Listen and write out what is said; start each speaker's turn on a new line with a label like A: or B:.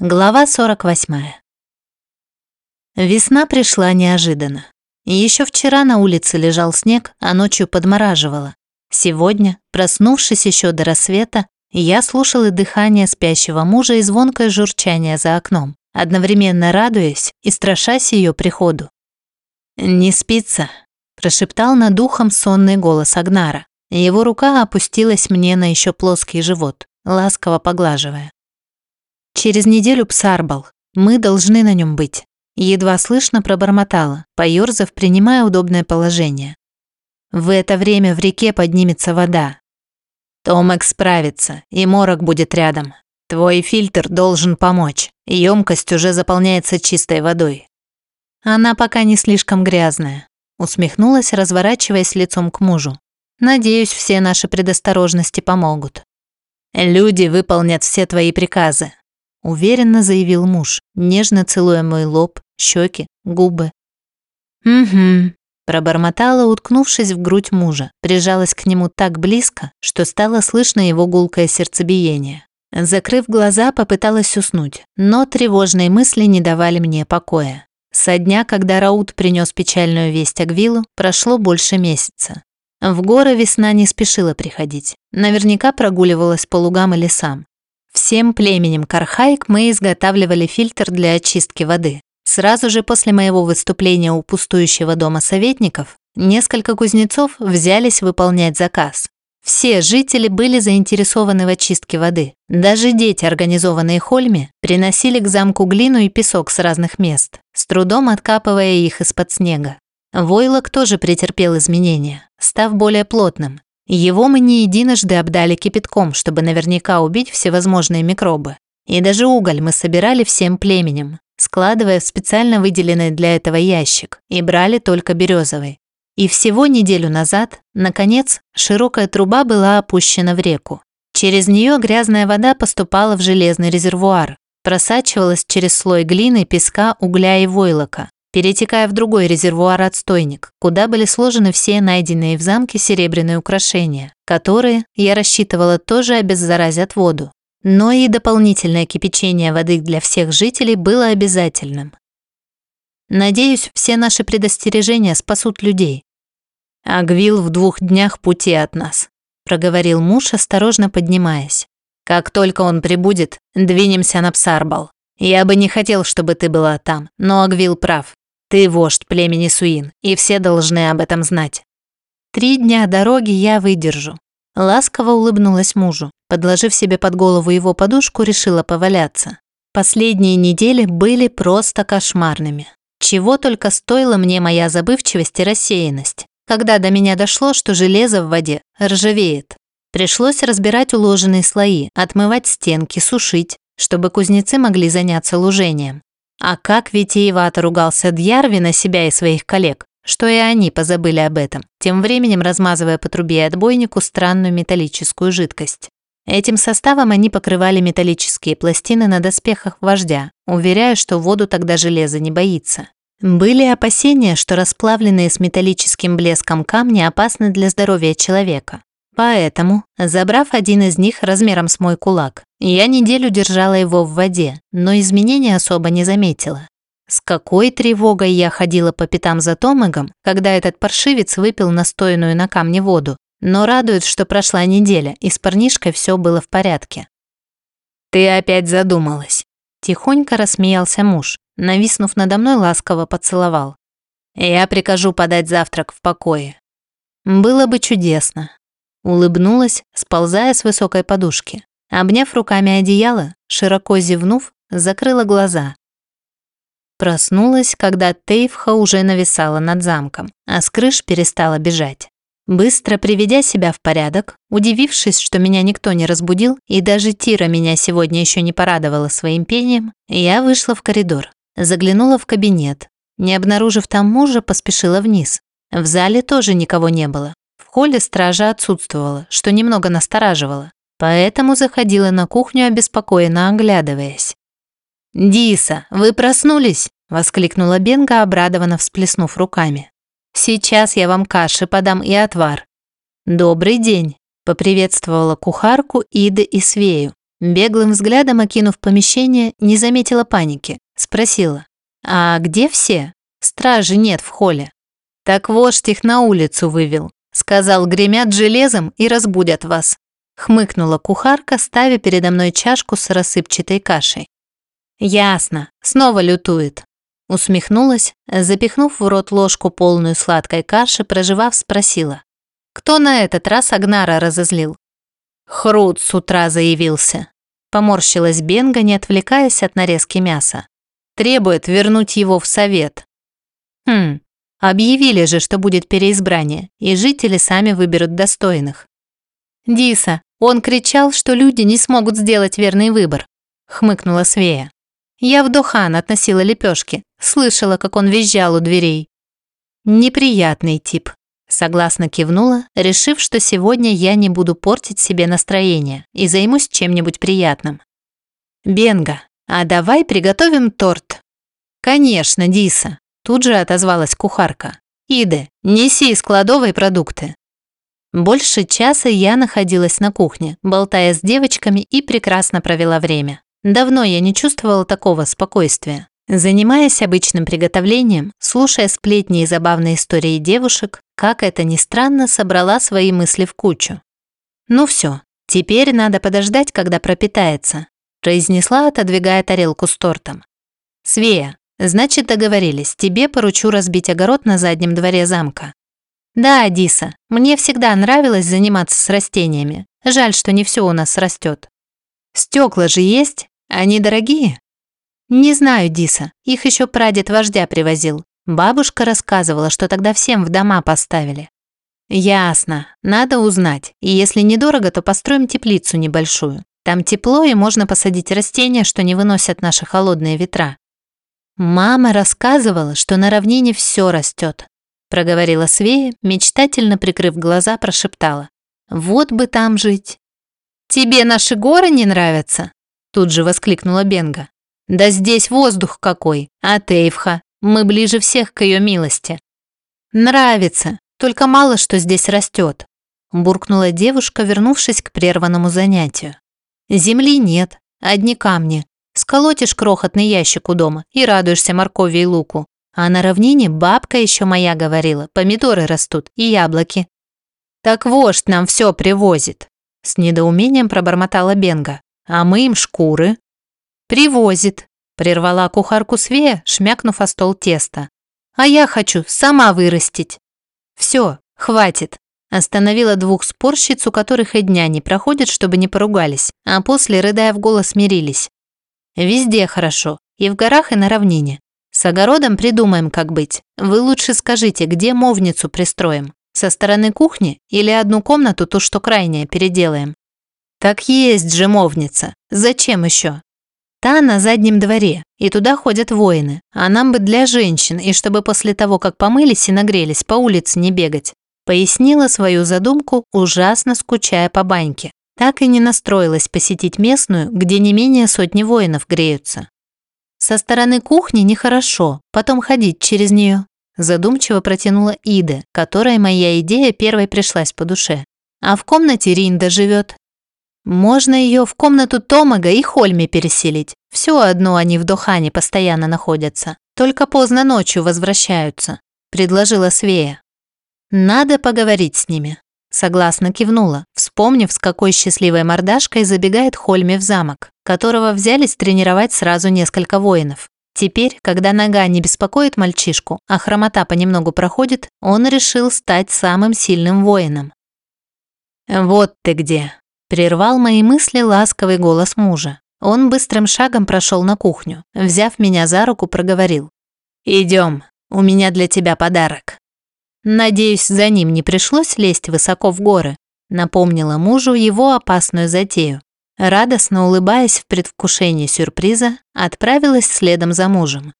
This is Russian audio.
A: Глава 48. Весна пришла неожиданно. Еще вчера на улице лежал снег, а ночью подмораживало. Сегодня, проснувшись еще до рассвета, я слушала дыхание спящего мужа и звонкое журчание за окном, одновременно радуясь и страшась ее приходу. «Не спится», – прошептал над ухом сонный голос Агнара. Его рука опустилась мне на еще плоский живот, ласково поглаживая. Через неделю Псарбал. Мы должны на нем быть. Едва слышно пробормотала, поёрзав, принимая удобное положение. В это время в реке поднимется вода. Томек справится, и морок будет рядом. Твой фильтр должен помочь. Емкость уже заполняется чистой водой. Она пока не слишком грязная. Усмехнулась, разворачиваясь лицом к мужу. Надеюсь, все наши предосторожности помогут. Люди выполнят все твои приказы уверенно заявил муж, нежно целуя мой лоб, щеки, губы. «Угу», пробормотала, уткнувшись в грудь мужа, прижалась к нему так близко, что стало слышно его гулкое сердцебиение. Закрыв глаза, попыталась уснуть, но тревожные мысли не давали мне покоя. Со дня, когда Раут принес печальную весть Агвилу, прошло больше месяца. В горы весна не спешила приходить. Наверняка прогуливалась по лугам и лесам. Всем племенем Кархайк мы изготавливали фильтр для очистки воды. Сразу же после моего выступления у пустующего дома советников несколько кузнецов взялись выполнять заказ. Все жители были заинтересованы в очистке воды. Даже дети, организованные Хольме, приносили к замку глину и песок с разных мест, с трудом откапывая их из-под снега. Войлок тоже претерпел изменения, став более плотным, его мы не единожды обдали кипятком, чтобы наверняка убить всевозможные микробы. И даже уголь мы собирали всем племенем, складывая в специально выделенный для этого ящик, и брали только березовый. И всего неделю назад, наконец, широкая труба была опущена в реку. Через нее грязная вода поступала в железный резервуар, просачивалась через слой глины, песка, угля и войлока, перетекая в другой резервуар-отстойник, куда были сложены все найденные в замке серебряные украшения, которые, я рассчитывала, тоже обеззаразят воду. Но и дополнительное кипячение воды для всех жителей было обязательным. Надеюсь, все наши предостережения спасут людей. Агвил в двух днях пути от нас, проговорил муж, осторожно поднимаясь. Как только он прибудет, двинемся на Псарбал. Я бы не хотел, чтобы ты была там, но Агвил прав. Ты вождь племени Суин, и все должны об этом знать. Три дня дороги я выдержу. Ласково улыбнулась мужу. Подложив себе под голову его подушку, решила поваляться. Последние недели были просто кошмарными. Чего только стоила мне моя забывчивость и рассеянность, когда до меня дошло, что железо в воде ржавеет. Пришлось разбирать уложенные слои, отмывать стенки, сушить, чтобы кузнецы могли заняться лужением. А как витиевато ругался Дьярви на себя и своих коллег, что и они позабыли об этом, тем временем размазывая по трубе отбойнику странную металлическую жидкость. Этим составом они покрывали металлические пластины на доспехах вождя, уверяя, что воду тогда железо не боится. Были опасения, что расплавленные с металлическим блеском камни опасны для здоровья человека. Поэтому, забрав один из них размером с мой кулак, я неделю держала его в воде, но изменения особо не заметила. С какой тревогой я ходила по пятам за Томегом, когда этот паршивец выпил настоянную на камне воду, но радует, что прошла неделя, и с парнишкой все было в порядке. «Ты опять задумалась», – тихонько рассмеялся муж, нависнув надо мной, ласково поцеловал. «Я прикажу подать завтрак в покое». Было бы чудесно, Улыбнулась, сползая с высокой подушки. Обняв руками одеяло, широко зевнув, закрыла глаза. Проснулась, когда Тейфха уже нависала над замком, а с крыш перестала бежать. Быстро приведя себя в порядок, удивившись, что меня никто не разбудил, и даже Тира меня сегодня еще не порадовала своим пением, я вышла в коридор, заглянула в кабинет. Не обнаружив там мужа, поспешила вниз. В зале тоже никого не было холле стража отсутствовала, что немного настораживало, поэтому заходила на кухню, обеспокоенно оглядываясь. «Диса, вы проснулись?» – воскликнула Бенга, обрадованно всплеснув руками. «Сейчас я вам каши подам и отвар». «Добрый день», – поприветствовала кухарку Ида и Свею. Беглым взглядом окинув помещение, не заметила паники. Спросила, «А где все? Стражи нет в холле». «Так вождь их на улицу вывел. Сказал, гремят железом и разбудят вас». Хмыкнула кухарка, ставя передо мной чашку с рассыпчатой кашей. «Ясно, снова лютует». Усмехнулась, запихнув в рот ложку полную сладкой каши, проживав, спросила. «Кто на этот раз Агнара разозлил?» «Хрут с утра заявился», – поморщилась Бенга, не отвлекаясь от нарезки мяса. «Требует вернуть его в совет». «Хм, объявили же, что будет переизбрание, и жители сами выберут достойных». «Диса, он кричал, что люди не смогут сделать верный выбор», – хмыкнула Свея. «Я в Дохан относила лепешки, слышала, как он визжал у дверей». «Неприятный тип», Согласно кивнула, решив, что сегодня я не буду портить себе настроение и займусь чем-нибудь приятным. «Бенга, а давай приготовим торт». «Конечно, Диса», тут же отозвалась кухарка. «Иде, неси из кладовой продукты». Больше часа я находилась на кухне, болтая с девочками и прекрасно провела время. Давно я не чувствовала такого спокойствия. Занимаясь обычным приготовлением, слушая сплетни и забавные истории девушек, как это ни странно, собрала свои мысли в кучу. «Ну все, теперь надо подождать, когда пропитается», произнесла, отодвигая тарелку с тортом. «Свея, значит, договорились, тебе поручу разбить огород на заднем дворе замка». «Да, Адиса, мне всегда нравилось заниматься с растениями. Жаль, что не все у нас растет». «Стекла же есть? Они дорогие?» «Не знаю, Диса, их еще прадед вождя привозил. Бабушка рассказывала, что тогда всем в дома поставили». «Ясно. Надо узнать. И если недорого, то построим теплицу небольшую. Там тепло и можно посадить растения, что не выносят наши холодные ветра». «Мама рассказывала, что на равнине все растет», проговорила Свея, мечтательно прикрыв глаза, прошептала. «Вот бы там жить». «Тебе наши горы не нравятся?» Тут же воскликнула Бенга. Да здесь воздух какой, а Тейвха, мы ближе всех к ее милости. Нравится, только мало что здесь растет, буркнула девушка, вернувшись к прерванному занятию. Земли нет, одни камни. Сколотишь крохотный ящик у дома и радуешься моркови и луку. А на равнине бабка еще моя говорила, помидоры растут и яблоки. Так вождь нам все привозит. С недоумением пробормотала Бенга. А мы им шкуры. «Привозит», – прервала кухарку Свея, шмякнув о стол тесто. «А я хочу сама вырастить». «Все, хватит», – остановила двух спорщиц, у которых и дня не проходит, чтобы не поругались, а после, рыдая в голос, мирились. «Везде хорошо, и в горах, и на равнине. С огородом придумаем, как быть. Вы лучше скажите, где мовницу пристроим? Со стороны кухни или одну комнату, ту, что крайняя, переделаем?» «Так есть же мовница. Зачем еще? Та на заднем дворе, и туда ходят воины, а нам бы для женщин, и чтобы после того, как помылись и нагрелись, по улице не бегать. Пояснила свою задумку, ужасно скучая по баньке. Так и не настроилась посетить местную, где не менее сотни воинов греются. Со стороны кухни нехорошо, потом ходить через нее. Задумчиво протянула Ида, которой моя идея первой пришлась по душе. А в комнате Ринда живет, можно ее в комнату Томага и Хольми переселить. Все одно они в Дохане постоянно находятся. Только поздно ночью возвращаются», – предложила Свея. «Надо поговорить с ними», – согласно кивнула, вспомнив, с какой счастливой мордашкой забегает Хольми в замок, которого взялись тренировать сразу несколько воинов. Теперь, когда нога не беспокоит мальчишку, а хромота понемногу проходит, он решил стать самым сильным воином. «Вот ты где!» Прервал мои мысли ласковый голос мужа. Он быстрым шагом прошел на кухню, взяв меня за руку, проговорил. «Идем, у меня для тебя подарок». Надеюсь, за ним не пришлось лезть высоко в горы, напомнила мужу его опасную затею. Радостно улыбаясь в предвкушении сюрприза, отправилась следом за мужем.